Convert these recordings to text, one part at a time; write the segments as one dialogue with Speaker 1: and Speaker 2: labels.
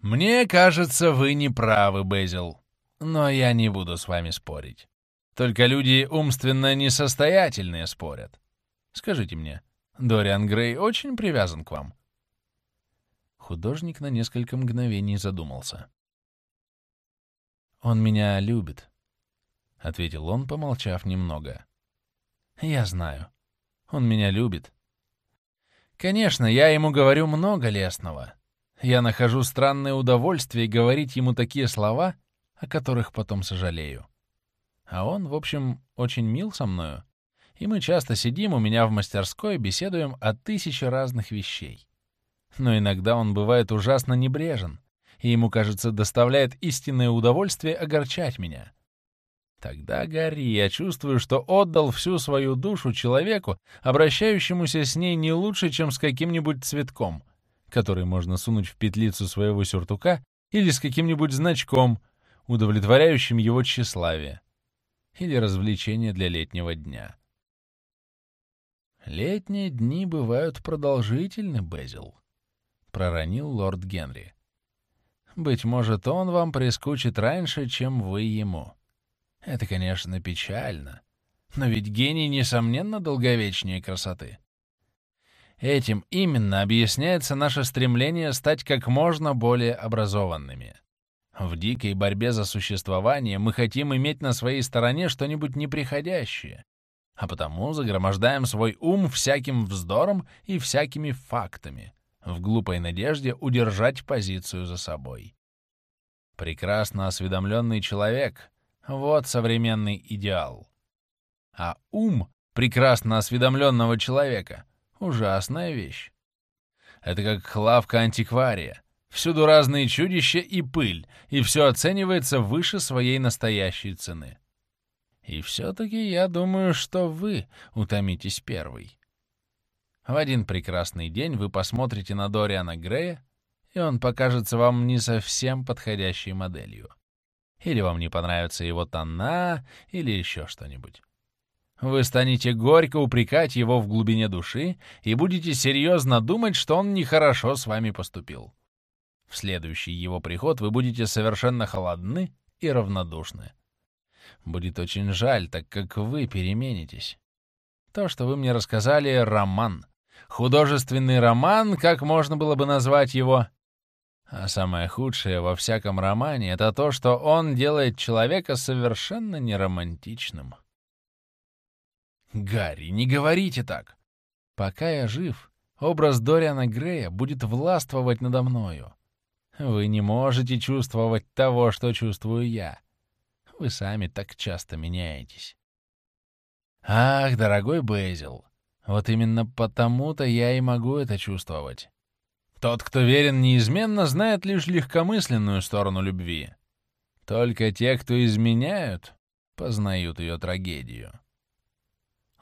Speaker 1: «Мне кажется, вы не правы, Безил, но я не буду с вами спорить. Только люди умственно несостоятельные спорят. Скажите мне, Дориан Грей очень привязан к вам?» Художник на несколько мгновений задумался. «Он меня любит», — ответил он, помолчав немного. «Я знаю. Он меня любит. Конечно, я ему говорю много лестного. Я нахожу странное удовольствие говорить ему такие слова, о которых потом сожалею. А он, в общем, очень мил со мною, и мы часто сидим у меня в мастерской, беседуем о тысяче разных вещей. Но иногда он бывает ужасно небрежен, и ему, кажется, доставляет истинное удовольствие огорчать меня. Тогда, Гарри, я чувствую, что отдал всю свою душу человеку, обращающемуся с ней не лучше, чем с каким-нибудь цветком, который можно сунуть в петлицу своего сюртука или с каким-нибудь значком, удовлетворяющим его тщеславие, или развлечение для летнего дня. «Летние дни бывают продолжительны, Безил», — проронил лорд Генри. «Быть может, он вам прискучит раньше, чем вы ему. Это, конечно, печально, но ведь гений, несомненно, долговечнее красоты. Этим именно объясняется наше стремление стать как можно более образованными. В дикой борьбе за существование мы хотим иметь на своей стороне что-нибудь неприходящее, а потому загромождаем свой ум всяким вздором и всякими фактами, в глупой надежде удержать позицию за собой. Прекрасно осведомленный человек — вот современный идеал. А ум прекрасно осведомленного человека — ужасная вещь. Это как лавка антиквария. Всюду разные чудища и пыль, и все оценивается выше своей настоящей цены. И все-таки я думаю, что вы утомитесь первый. В один прекрасный день вы посмотрите на Дориана Грея, и он покажется вам не совсем подходящей моделью. Или вам не понравится его тона, или еще что-нибудь. Вы станете горько упрекать его в глубине души и будете серьезно думать, что он нехорошо с вами поступил. В следующий его приход вы будете совершенно холодны и равнодушны. Будет очень жаль, так как вы переменитесь. То, что вы мне рассказали, — роман. Художественный роман, как можно было бы назвать его? А самое худшее во всяком романе — это то, что он делает человека совершенно неромантичным. Гарри, не говорите так. Пока я жив, образ Дориана Грея будет властвовать надо мною. Вы не можете чувствовать того, что чувствую я. Вы сами так часто меняетесь. Ах, дорогой Бейзил, вот именно потому-то я и могу это чувствовать. Тот, кто верен неизменно, знает лишь легкомысленную сторону любви. Только те, кто изменяют, познают ее трагедию.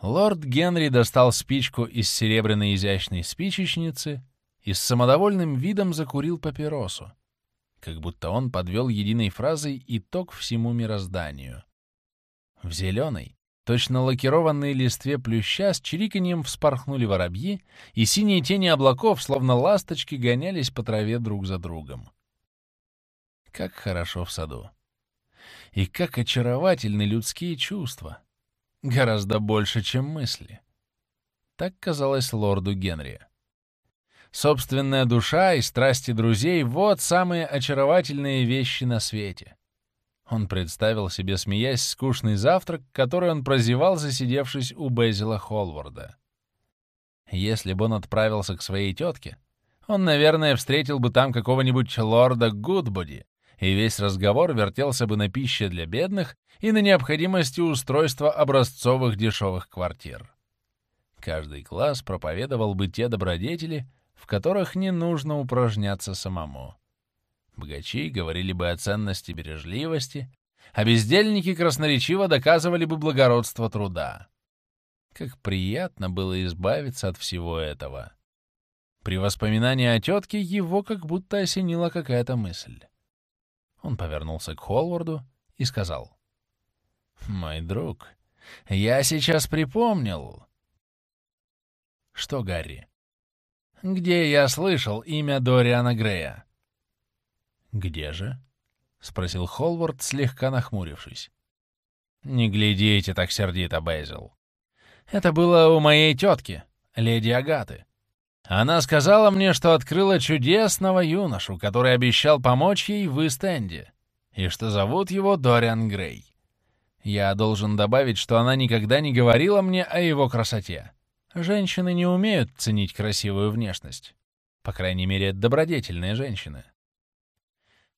Speaker 1: Лорд Генри достал спичку из серебряной изящной спичечницы и с самодовольным видом закурил папиросу как будто он подвел единой фразой итог всему мирозданию. В зеленой, точно лакированной листве плюща с чириканьем вспорхнули воробьи, и синие тени облаков, словно ласточки, гонялись по траве друг за другом. Как хорошо в саду. И как очаровательны людские чувства. Гораздо больше, чем мысли. Так казалось лорду Генри. Собственная душа и страсти друзей — вот самые очаровательные вещи на свете. Он представил себе, смеясь, скучный завтрак, который он прозевал, засидевшись у Безила Холварда. Если бы он отправился к своей тетке, он, наверное, встретил бы там какого-нибудь лорда Гудбоди, и весь разговор вертелся бы на пище для бедных и на необходимости устройства образцовых дешевых квартир. Каждый класс проповедовал бы те добродетели, в которых не нужно упражняться самому. Богачи говорили бы о ценности бережливости, а бездельники красноречиво доказывали бы благородство труда. Как приятно было избавиться от всего этого. При воспоминании о тетке его как будто осенила какая-то мысль. Он повернулся к Холварду и сказал. «Мой друг, я сейчас припомнил...» «Что, Гарри?» где я слышал имя Дориана Грея. «Где же?» — спросил Холвард, слегка нахмурившись. «Не глядите так сердито, Бейзил. Это было у моей тетки, леди Агаты. Она сказала мне, что открыла чудесного юношу, который обещал помочь ей в Истенде, и что зовут его Дориан Грей. Я должен добавить, что она никогда не говорила мне о его красоте. Женщины не умеют ценить красивую внешность. По крайней мере, добродетельные женщины.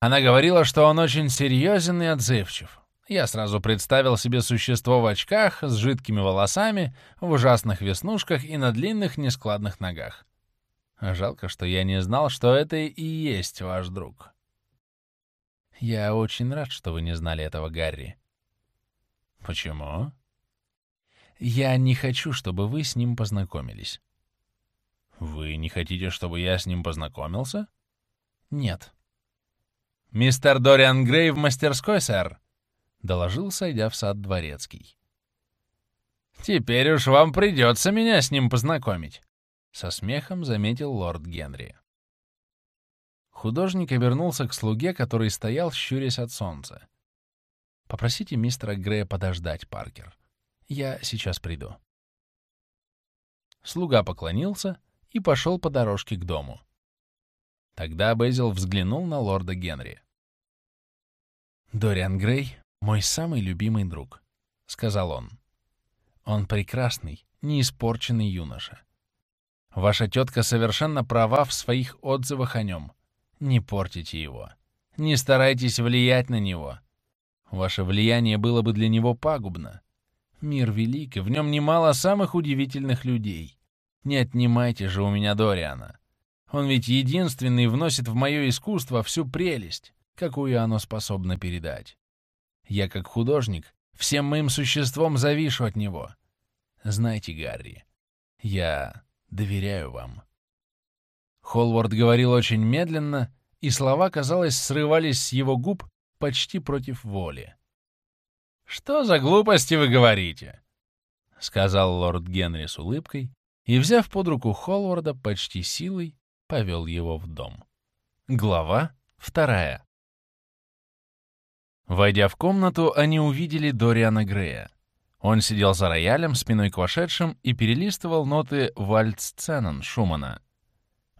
Speaker 1: Она говорила, что он очень серьезен и отзывчив. Я сразу представил себе существо в очках, с жидкими волосами, в ужасных веснушках и на длинных нескладных ногах. Жалко, что я не знал, что это и есть ваш друг. Я очень рад, что вы не знали этого, Гарри. Почему? Я не хочу, чтобы вы с ним познакомились. Вы не хотите, чтобы я с ним познакомился? Нет. Мистер Дориан Грей в мастерской, сэр, доложил, сойдя в сад дворецкий. Теперь уж вам придется меня с ним познакомить. Со смехом заметил лорд Генри. Художник обернулся к слуге, который стоял, щурясь от солнца. «Попросите мистера Грея подождать, Паркер. Я сейчас приду». Слуга поклонился и пошел по дорожке к дому. Тогда Безил взглянул на лорда Генри. «Дориан Грей — мой самый любимый друг», — сказал он. «Он прекрасный, неиспорченный юноша. Ваша тетка совершенно права в своих отзывах о нем. Не портите его. Не старайтесь влиять на него. Ваше влияние было бы для него пагубно. Мир велик, и в нем немало самых удивительных людей. Не отнимайте же у меня Дориана. Он ведь единственный вносит в мое искусство всю прелесть, какую оно способно передать. Я, как художник, всем моим существом завишу от него. Знаете, Гарри, я доверяю вам». Холвард говорил очень медленно, и слова, казалось, срывались с его губ почти против воли. «Что за глупости вы говорите?» — сказал лорд Генри с улыбкой и, взяв под руку Холварда, почти силой повел его в дом. Глава вторая. Войдя в комнату, они увидели Дориана Грея. Он сидел за роялем, спиной к вошедшим, и перелистывал ноты вальц-ценен Шумана.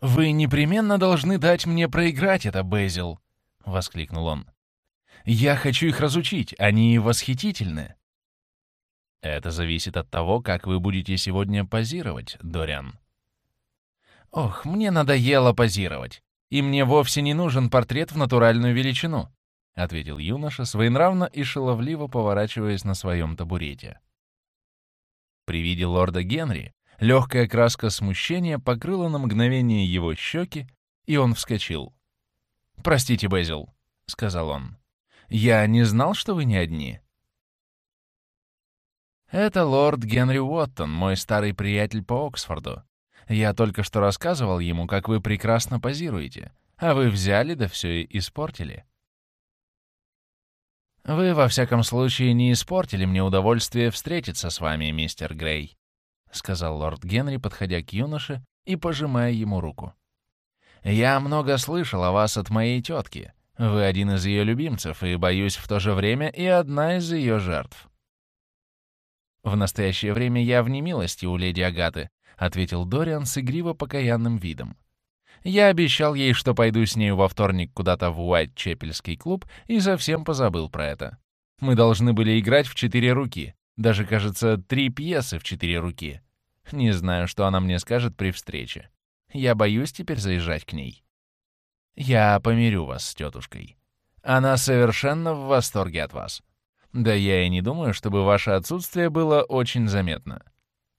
Speaker 1: «Вы непременно должны дать мне проиграть это, Безил!» — воскликнул он. «Я хочу их разучить, они восхитительны!» «Это зависит от того, как вы будете сегодня позировать, Дориан». «Ох, мне надоело позировать, и мне вовсе не нужен портрет в натуральную величину. — ответил юноша, своенравно и шаловливо поворачиваясь на своем табурете. При виде лорда Генри легкая краска смущения покрыла на мгновение его щеки, и он вскочил. «Простите, Безил», — сказал он. «Я не знал, что вы не одни». «Это лорд Генри Уоттон, мой старый приятель по Оксфорду. Я только что рассказывал ему, как вы прекрасно позируете, а вы взяли да все и испортили». «Вы, во всяком случае, не испортили мне удовольствие встретиться с вами, мистер Грей», — сказал лорд Генри, подходя к юноше и пожимая ему руку. «Я много слышал о вас от моей тетки. Вы один из ее любимцев, и, боюсь, в то же время и одна из ее жертв». «В настоящее время я в немилости у леди Агаты», — ответил Дориан с игриво-покаянным видом. Я обещал ей, что пойду с нею во вторник куда-то в Уайт-Чепельский клуб и совсем позабыл про это. Мы должны были играть в четыре руки. Даже, кажется, три пьесы в четыре руки. Не знаю, что она мне скажет при встрече. Я боюсь теперь заезжать к ней. Я помирю вас с тетушкой. Она совершенно в восторге от вас. Да я и не думаю, чтобы ваше отсутствие было очень заметно.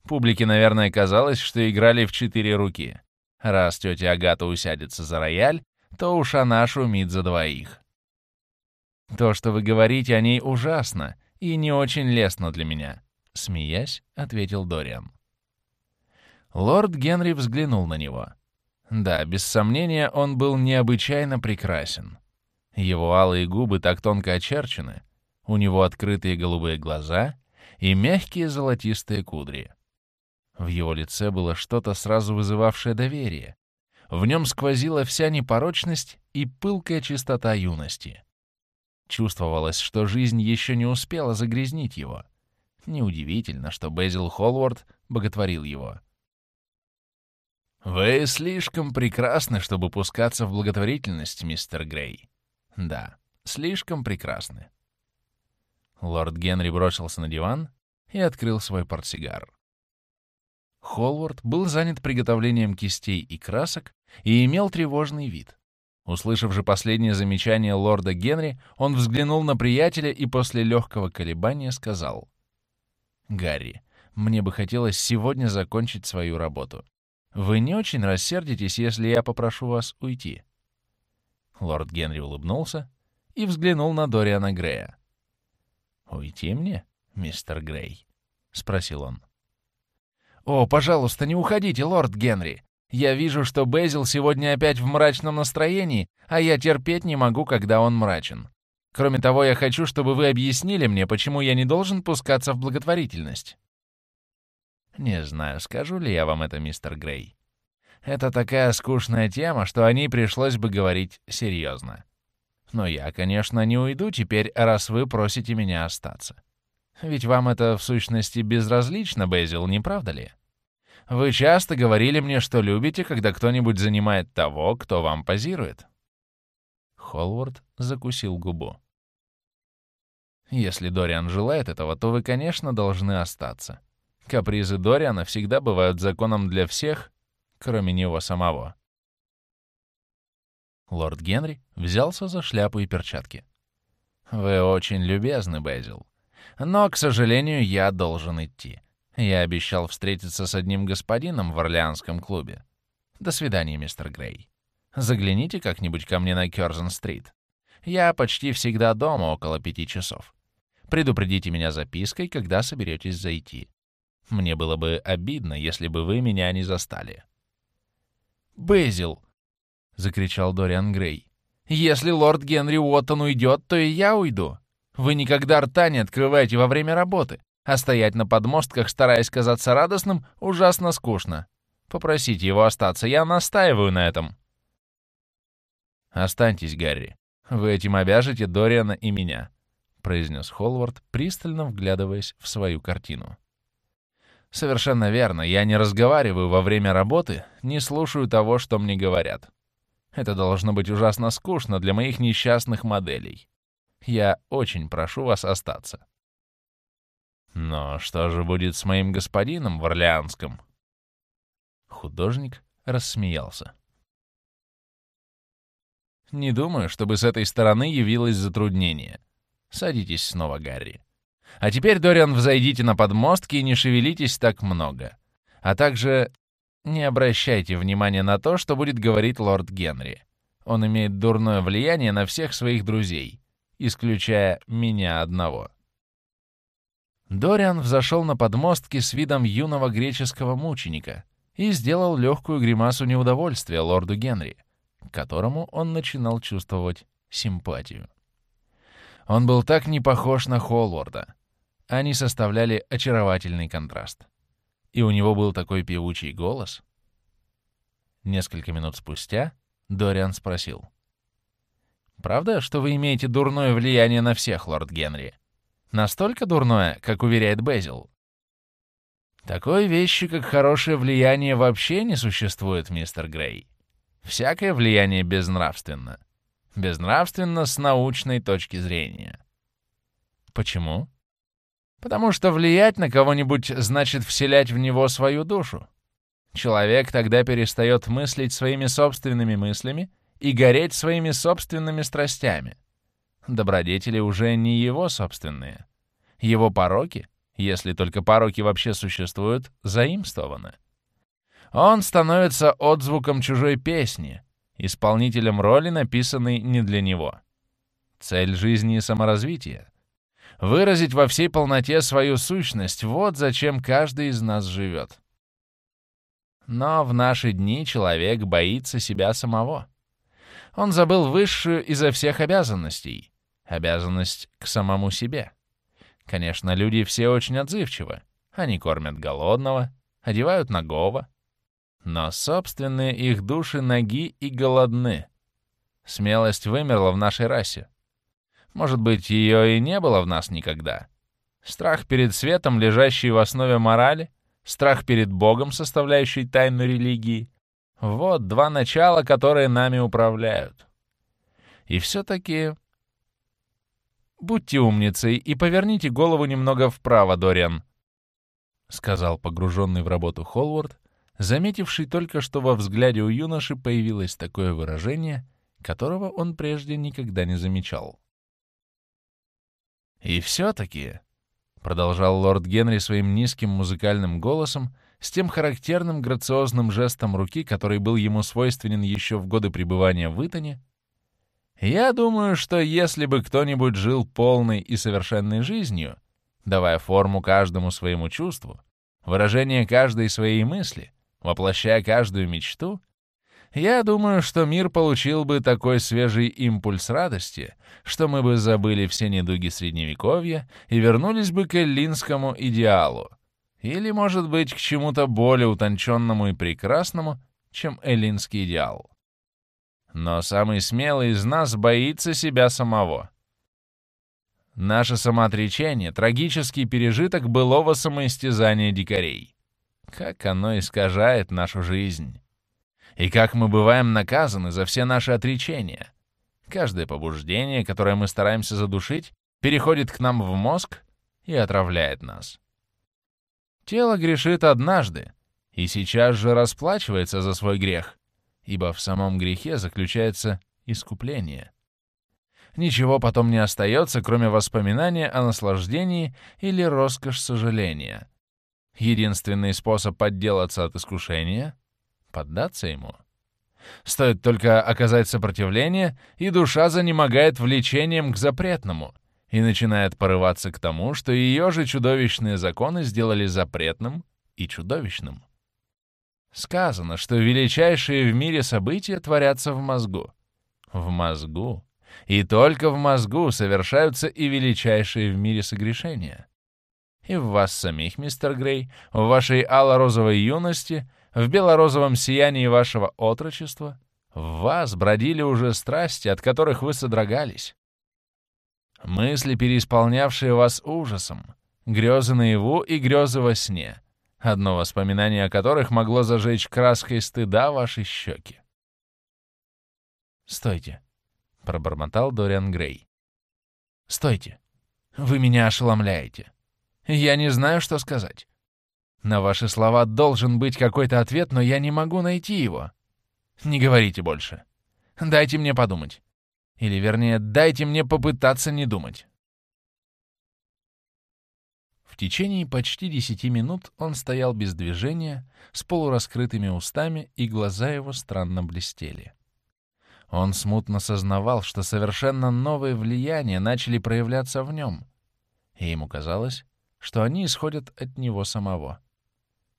Speaker 1: Публике, наверное, казалось, что играли в четыре руки. Раз тетя Агата усядется за рояль, то уж она шумит за двоих. То, что вы говорите о ней, ужасно и не очень лестно для меня, — смеясь, ответил Дориан. Лорд Генри взглянул на него. Да, без сомнения, он был необычайно прекрасен. Его алые губы так тонко очерчены, у него открытые голубые глаза и мягкие золотистые кудри. В его лице было что-то, сразу вызывавшее доверие. В нем сквозила вся непорочность и пылкая чистота юности. Чувствовалось, что жизнь еще не успела загрязнить его. Неудивительно, что Безил Холвард боготворил его. «Вы слишком прекрасны, чтобы пускаться в благотворительность, мистер Грей. Да, слишком прекрасны». Лорд Генри бросился на диван и открыл свой портсигар. Холвард был занят приготовлением кистей и красок и имел тревожный вид. Услышав же последнее замечание лорда Генри, он взглянул на приятеля и после легкого колебания сказал. «Гарри, мне бы хотелось сегодня закончить свою работу. Вы не очень рассердитесь, если я попрошу вас уйти?» Лорд Генри улыбнулся и взглянул на Дориана Грея. «Уйти мне, мистер Грей?» — спросил он. «О, пожалуйста, не уходите, лорд Генри. Я вижу, что Безил сегодня опять в мрачном настроении, а я терпеть не могу, когда он мрачен. Кроме того, я хочу, чтобы вы объяснили мне, почему я не должен пускаться в благотворительность». «Не знаю, скажу ли я вам это, мистер Грей. Это такая скучная тема, что о ней пришлось бы говорить серьезно. Но я, конечно, не уйду теперь, раз вы просите меня остаться. Ведь вам это, в сущности, безразлично, Безил, не правда ли? Вы часто говорили мне, что любите, когда кто-нибудь занимает того, кто вам позирует. Холвард закусил губу. Если Дориан желает этого, то вы, конечно, должны остаться. Капризы Дориана всегда бывают законом для всех, кроме него самого. Лорд Генри взялся за шляпу и перчатки. «Вы очень любезны, Безил. Но, к сожалению, я должен идти. Я обещал встретиться с одним господином в Орлеанском клубе. До свидания, мистер Грей. Загляните как-нибудь ко мне на Кёрзен-стрит. Я почти всегда дома около пяти часов. Предупредите меня запиской, когда соберетесь зайти. Мне было бы обидно, если бы вы меня не застали. «Безил!» — закричал Дориан Грей. «Если лорд Генри Уоттон уйдет, то и я уйду. Вы никогда рта не открываете во время работы, а стоять на подмостках, стараясь казаться радостным, ужасно скучно. Попросите его остаться, я настаиваю на этом. «Останьтесь, Гарри. Вы этим обяжете Дориана и меня», — произнес Холвард, пристально вглядываясь в свою картину. «Совершенно верно. Я не разговариваю во время работы, не слушаю того, что мне говорят. Это должно быть ужасно скучно для моих несчастных моделей. Я очень прошу вас остаться». «Но что же будет с моим господином в Орлеанском?» Художник рассмеялся. «Не думаю, чтобы с этой стороны явилось затруднение. Садитесь снова, Гарри. А теперь, Дориан, взойдите на подмостки и не шевелитесь так много. А также не обращайте внимания на то, что будет говорить лорд Генри. Он имеет дурное влияние на всех своих друзей исключая меня одного. Дориан взошел на подмостки с видом юного греческого мученика и сделал легкую гримасу неудовольствия лорду Генри, к которому он начинал чувствовать симпатию. Он был так не похож на Холлорда. Они составляли очаровательный контраст. И у него был такой певучий голос. Несколько минут спустя Дориан спросил — Правда, что вы имеете дурное влияние на всех, лорд Генри? Настолько дурное, как уверяет Безил? Такой вещи, как хорошее влияние, вообще не существует, мистер Грей. Всякое влияние безнравственно. Безнравственно с научной точки зрения. Почему? Потому что влиять на кого-нибудь значит вселять в него свою душу. Человек тогда перестает мыслить своими собственными мыслями и гореть своими собственными страстями. Добродетели уже не его собственные. Его пороки, если только пороки вообще существуют, заимствованы. Он становится отзвуком чужой песни, исполнителем роли, написанной не для него. Цель жизни и саморазвития — выразить во всей полноте свою сущность, вот зачем каждый из нас живет. Но в наши дни человек боится себя самого он забыл высшую изо всех обязанностей — обязанность к самому себе. Конечно, люди все очень отзывчивы. Они кормят голодного, одевают нагого. Но собственные их души ноги и голодны. Смелость вымерла в нашей расе. Может быть, ее и не было в нас никогда. Страх перед светом, лежащий в основе морали, страх перед Богом, составляющий тайну религии — вот два начала, которые нами управляют. И все-таки... «Будьте умницей и поверните голову немного вправо, Дориан», — сказал погруженный в работу Холвард, заметивший только, что во взгляде у юноши появилось такое выражение, которого он прежде никогда не замечал. «И все-таки», — продолжал лорд Генри своим низким музыкальным голосом, с тем характерным грациозным жестом руки, который был ему свойственен еще в годы пребывания в Итоне, «я думаю, что если бы кто-нибудь жил полной и совершенной жизнью, давая форму каждому своему чувству, выражение каждой своей мысли, воплощая каждую мечту, я думаю, что мир получил бы такой свежий импульс радости, что мы бы забыли все недуги Средневековья и вернулись бы к эллинскому идеалу. Или, может быть, к чему-то более утонченному и прекрасному, чем эллинский идеал. Но самый смелый из нас боится себя самого. Наше самоотречение — трагический пережиток былого самоистязания дикарей. Как оно искажает нашу жизнь. И как мы бываем наказаны за все наши отречения. Каждое побуждение, которое мы стараемся задушить, переходит к нам в мозг и отравляет нас. Тело грешит однажды, и сейчас же расплачивается за свой грех, ибо в самом грехе заключается искупление. Ничего потом не остается, кроме воспоминания о наслаждении или роскошь сожаления. Единственный способ отделаться от искушения поддаться ему. Стоит только оказать сопротивление, и душа занемогает влечением к запретному и начинает порываться к тому, что ее же чудовищные законы сделали запретным и чудовищным. Сказано, что величайшие в мире события творятся в мозгу. В мозгу. И только в мозгу совершаются и величайшие в мире согрешения. И в вас самих, мистер Грей, в вашей ало-розовой юности — в белорозовом сиянии вашего отрочества в вас бродили уже страсти, от которых вы содрогались. Мысли, переисполнявшие вас ужасом, грезы наяву и грезы во сне, одно воспоминание о которых могло зажечь краской стыда ваши щеки. «Стойте», — пробормотал Дориан Грей. «Стойте. Вы меня ошеломляете. Я не знаю, что сказать. На ваши слова должен быть какой-то ответ, но я не могу найти его. Не говорите больше. Дайте мне подумать. Или, вернее, дайте мне попытаться не думать. В течение почти десяти минут он стоял без движения, с полураскрытыми устами, и глаза его странно блестели. Он смутно сознавал, что совершенно новые влияния начали проявляться в нем, и ему казалось, что они исходят от него самого.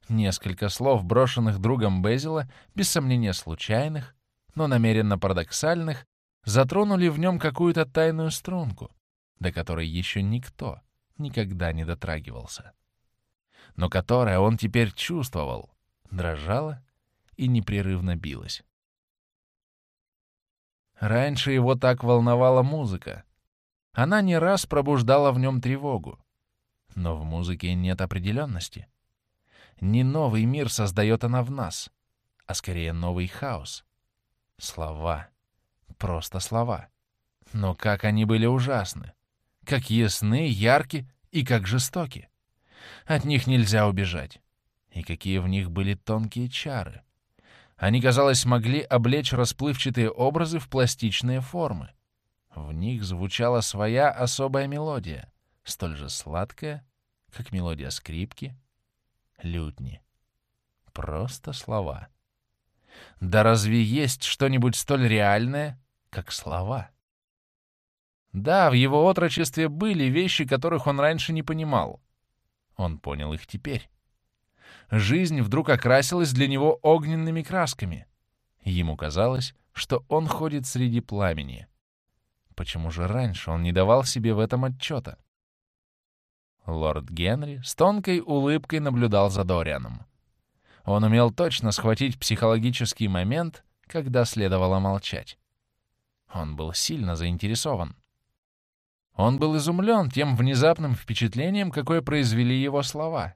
Speaker 1: Несколько слов, брошенных другом Безила, без сомнения случайных, но намеренно парадоксальных, затронули в нем какую-то тайную струнку, до которой еще никто никогда не дотрагивался. Но которая он теперь чувствовал, дрожала и непрерывно билась. Раньше его так волновала музыка. Она не раз пробуждала в нем тревогу. Но в музыке нет определенности. Не новый мир создает она в нас, а скорее новый хаос. Слова. Просто слова. Но как они были ужасны. Как ясны, ярки и как жестоки. От них нельзя убежать. И какие в них были тонкие чары. Они, казалось, могли облечь расплывчатые образы в пластичные формы. В них звучала своя особая мелодия, столь же сладкая, как мелодия скрипки лютни. Просто слова. Да разве есть что-нибудь столь реальное, как слова? Да, в его отрочестве были вещи, которых он раньше не понимал. Он понял их теперь. Жизнь вдруг окрасилась для него огненными красками. Ему казалось, что он ходит среди пламени. Почему же раньше он не давал себе в этом отчета? Лорд Генри с тонкой улыбкой наблюдал за Дорианом. Он умел точно схватить психологический момент, когда следовало молчать. Он был сильно заинтересован. Он был изумлен тем внезапным впечатлением, какое произвели его слова.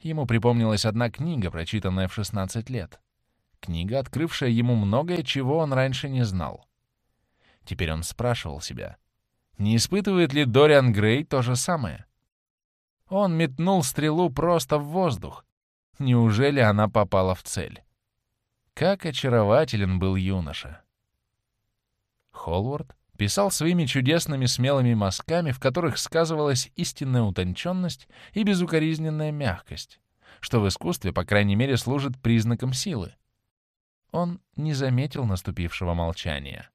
Speaker 1: Ему припомнилась одна книга, прочитанная в 16 лет. Книга, открывшая ему многое, чего он раньше не знал. Теперь он спрашивал себя, не испытывает ли Дориан Грей то же самое? Он метнул стрелу просто в воздух. Неужели она попала в цель? Как очарователен был юноша! Холвард писал своими чудесными смелыми мазками, в которых сказывалась истинная утонченность и безукоризненная мягкость, что в искусстве, по крайней мере, служит признаком силы. Он не заметил наступившего молчания.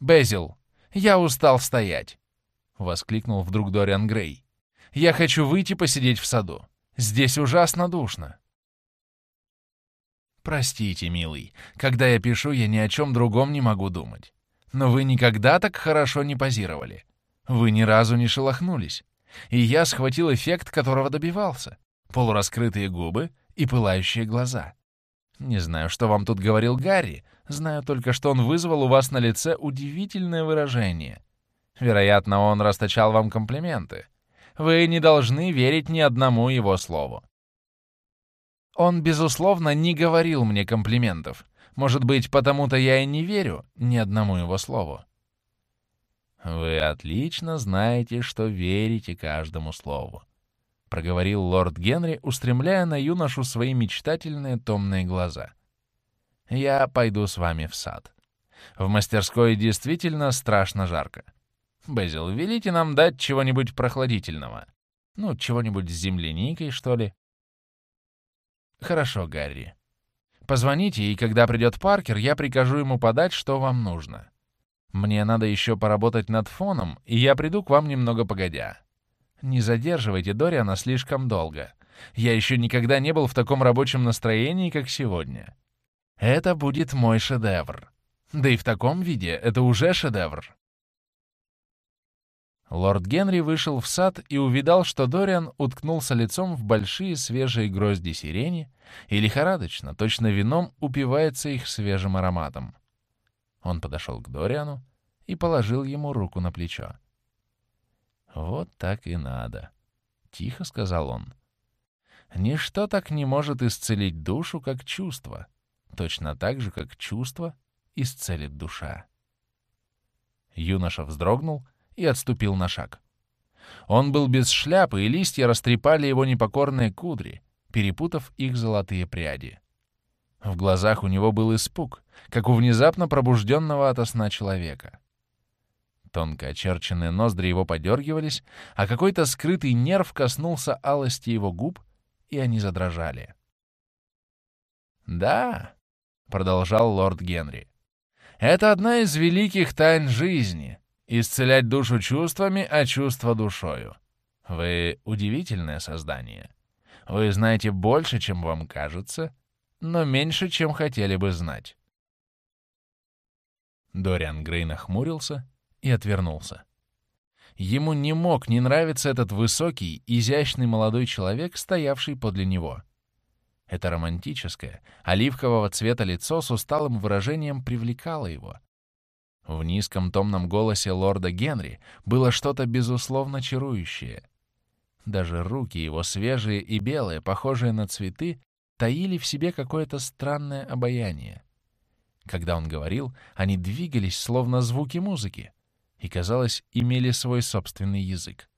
Speaker 1: «Безил, я устал стоять!» — воскликнул вдруг Дориан Грей. «Я хочу выйти посидеть в саду. Здесь ужасно душно». «Простите, милый, когда я пишу, я ни о чем другом не могу думать. Но вы никогда так хорошо не позировали. Вы ни разу не шелохнулись. И я схватил эффект, которого добивался. Полураскрытые губы и пылающие глаза. Не знаю, что вам тут говорил Гарри, знаю только, что он вызвал у вас на лице удивительное выражение. Вероятно, он расточал вам комплименты. Вы не должны верить ни одному его слову. Он, безусловно, не говорил мне комплиментов. Может быть, потому-то я и не верю ни одному его слову. Вы отлично знаете, что верите каждому слову, проговорил лорд Генри, устремляя на юношу свои мечтательные томные глаза. Я пойду с вами в сад. В мастерской действительно страшно жарко. Безил, велите нам дать чего-нибудь прохладительного. Ну, чего-нибудь с земляникой, что ли. «Хорошо, Гарри. Позвоните, и когда придет Паркер, я прикажу ему подать, что вам нужно. Мне надо еще поработать над фоном, и я приду к вам немного погодя. Не задерживайте Дориана слишком долго. Я еще никогда не был в таком рабочем настроении, как сегодня. Это будет мой шедевр. Да и в таком виде это уже шедевр. Лорд Генри вышел в сад и увидал, что Дориан уткнулся лицом в большие свежие грозди сирени и лихорадочно, точно вином, упивается их свежим ароматом. Он подошел к Дориану и положил ему руку на плечо. «Вот так и надо», — тихо сказал он. «Ничто так не может исцелить душу, как чувство, точно так же, как чувство исцелит душа». Юноша вздрогнул и отступил на шаг. Он был без шляпы, и листья растрепали его непокорные кудри, перепутав их золотые пряди. В глазах у него был испуг, как у внезапно пробужденного ото сна человека. Тонко очерченные ноздри его подергивались, а какой-то скрытый нерв коснулся алости его губ, и они задрожали. «Да», — продолжал лорд Генри, — «это одна из великих тайн жизни, Исцелять душу чувствами, а чувство душою. Вы удивительное создание. Вы знаете больше, чем вам кажется, но меньше, чем хотели бы знать. Дориан Грей нахмурился и отвернулся. Ему не мог не нравиться этот высокий, изящный молодой человек, стоявший подле него. Это романтическое, оливкового цвета лицо с усталым выражением привлекало его, в низком томном голосе лорда Генри было что-то безусловно чарующее. Даже руки его, свежие и белые, похожие на цветы, таили в себе какое-то странное обаяние. Когда он говорил, они двигались, словно звуки музыки, и, казалось, имели свой собственный язык.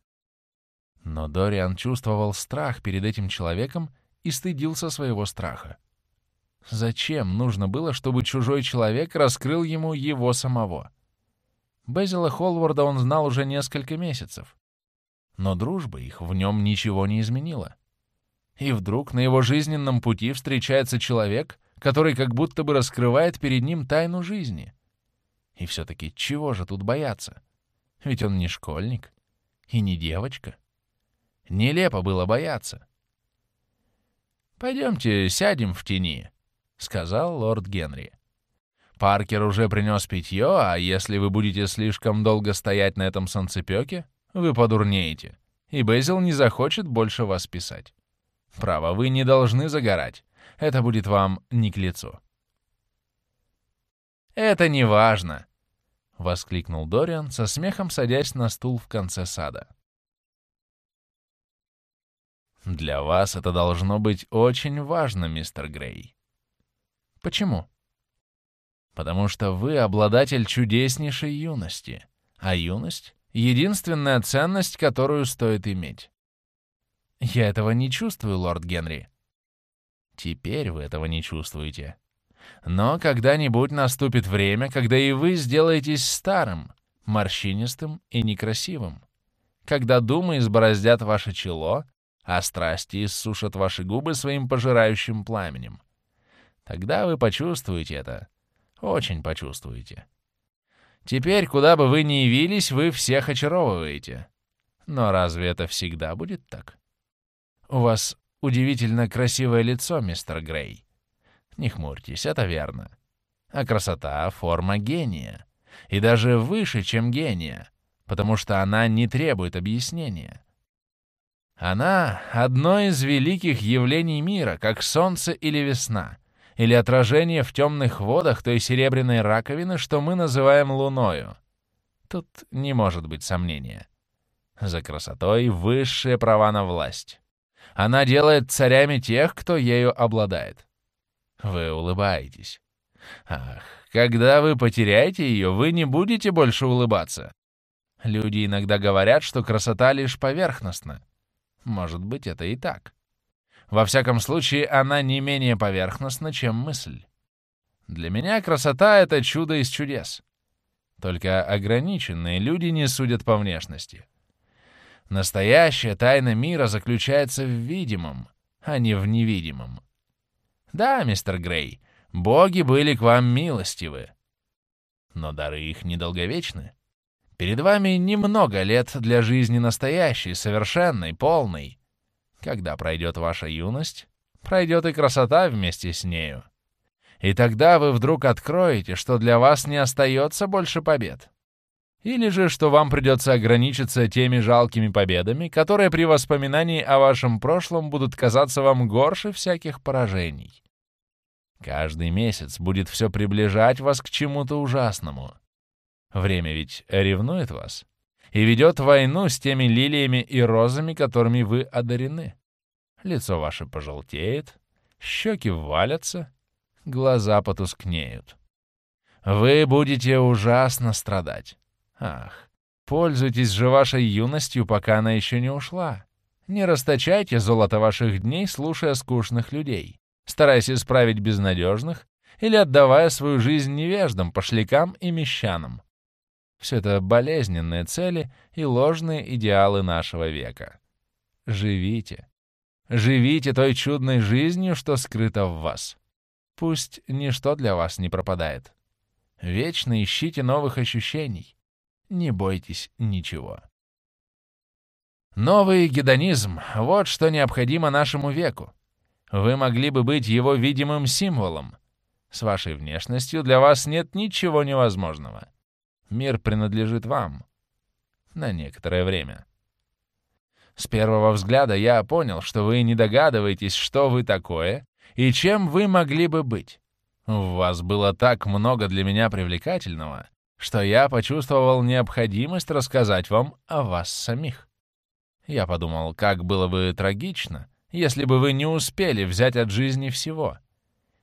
Speaker 1: Но Дориан чувствовал страх перед этим человеком и стыдился своего страха. Зачем нужно было, чтобы чужой человек раскрыл ему его самого? Безила Холварда он знал уже несколько месяцев. Но дружба их в нем ничего не изменила. И вдруг на его жизненном пути встречается человек, который как будто бы раскрывает перед ним тайну жизни. И все-таки чего же тут бояться? Ведь он не школьник и не девочка. Нелепо было бояться. «Пойдемте сядем в тени», — сказал лорд Генри. «Паркер уже принес питье, а если вы будете слишком долго стоять на этом санцепёке, вы подурнеете, и Безил не захочет больше вас писать. Право, вы не должны загорать. Это будет вам не к лицу». Это не важно!» — воскликнул Дориан, со смехом садясь на стул в конце сада. «Для вас это должно быть очень важно, мистер Грей». «Почему?» «Потому что вы обладатель чудеснейшей юности, а юность — единственная ценность, которую стоит иметь». «Я этого не чувствую, лорд Генри». «Теперь вы этого не чувствуете. Но когда-нибудь наступит время, когда и вы сделаетесь старым, морщинистым и некрасивым. Когда думы избороздят ваше чело, а страсти иссушат ваши губы своим пожирающим пламенем. Тогда вы почувствуете это. Очень почувствуете. Теперь, куда бы вы ни явились, вы всех очаровываете. Но разве это всегда будет так? У вас удивительно красивое лицо, мистер Грей. Не хмурьтесь, это верно. А красота — форма гения. И даже выше, чем гения, потому что она не требует объяснения. Она — одно из великих явлений мира, как солнце или весна, или отражение в темных водах той серебряной раковины, что мы называем луною. Тут не может быть сомнения. За красотой высшие права на власть. Она делает царями тех, кто ею обладает. Вы улыбаетесь. Ах, когда вы потеряете ее, вы не будете больше улыбаться. Люди иногда говорят, что красота лишь поверхностна. Может быть, это и так. Во всяком случае, она не менее поверхностна, чем мысль. Для меня красота — это чудо из чудес. Только ограниченные люди не судят по внешности. Настоящая тайна мира заключается в видимом, а не в невидимом. Да, мистер Грей, боги были к вам милостивы. Но дары их недолговечны. Перед вами немного лет для жизни настоящей, совершенной, полной. Когда пройдет ваша юность, пройдет и красота вместе с нею. И тогда вы вдруг откроете, что для вас не остается больше побед. Или же, что вам придется ограничиться теми жалкими победами, которые при воспоминании о вашем прошлом будут казаться вам горше всяких поражений. Каждый месяц будет все приближать вас к чему-то ужасному. Время ведь ревнует вас и ведет войну с теми лилиями и розами, которыми вы одарены. Лицо ваше пожелтеет, щеки валятся, глаза потускнеют. Вы будете ужасно страдать. Ах, пользуйтесь же вашей юностью, пока она еще не ушла. Не расточайте золото ваших дней, слушая скучных людей стараясь исправить безнадежных или отдавая свою жизнь невеждам, пошлякам и мещанам. Все это болезненные цели и ложные идеалы нашего века. Живите. Живите той чудной жизнью, что скрыто в вас. Пусть ничто для вас не пропадает. Вечно ищите новых ощущений. Не бойтесь ничего. Новый гедонизм — вот что необходимо нашему веку. Вы могли бы быть его видимым символом. С вашей внешностью для вас нет ничего невозможного. Мир принадлежит вам. На некоторое время. С первого взгляда я понял, что вы не догадываетесь, что вы такое и чем вы могли бы быть. В вас было так много для меня привлекательного, что я почувствовал необходимость рассказать вам о вас самих. Я подумал, как было бы трагично, если бы вы не успели взять от жизни всего.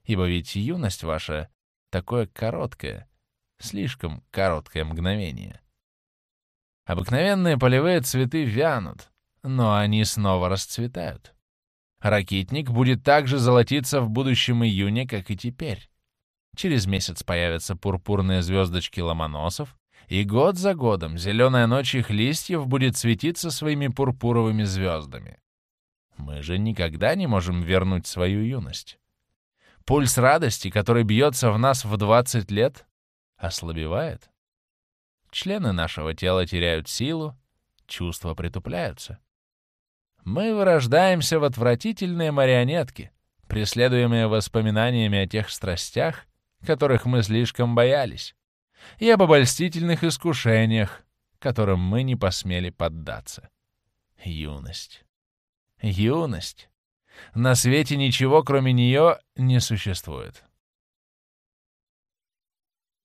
Speaker 1: Ибо ведь юность ваша такое короткое, слишком короткое мгновение. Обыкновенные полевые цветы вянут, но они снова расцветают. Ракитник будет так же золотиться в будущем июне, как и теперь. Через месяц появятся пурпурные звездочки ломоносов, и год за годом зеленая ночь их листьев будет светиться своими пурпуровыми звездами. Мы же никогда не можем вернуть свою юность. Пульс радости, который бьется в нас в 20 лет, ослабевает. Члены нашего тела теряют силу, чувства притупляются. Мы вырождаемся в отвратительные марионетки, преследуемые воспоминаниями о тех страстях, которых мы слишком боялись, и об обольстительных искушениях, которым мы не посмели поддаться. Юность. Юность. На свете ничего, кроме нее, не существует.